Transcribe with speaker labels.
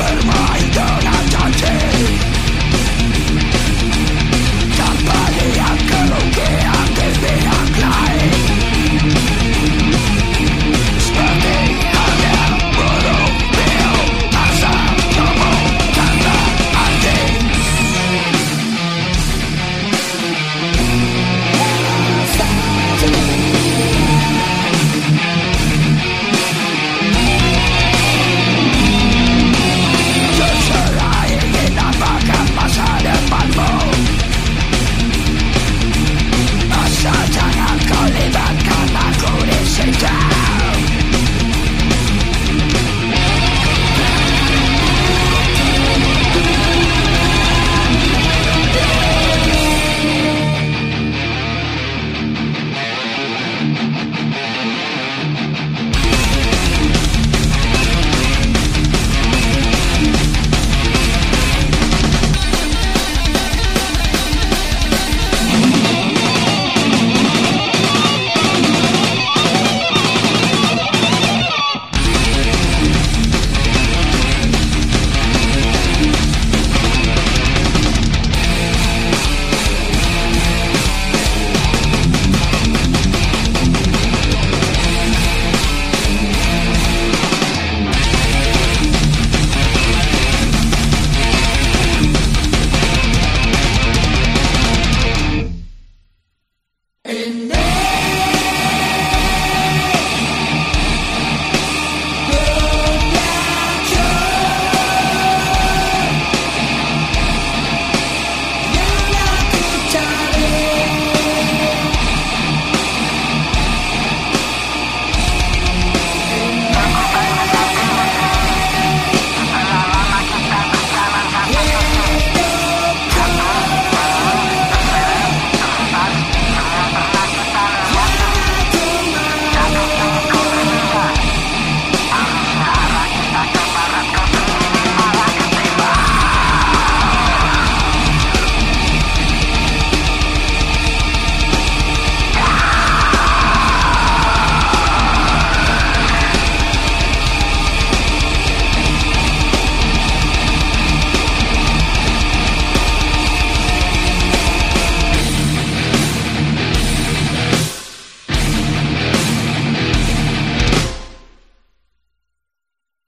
Speaker 1: Remember I?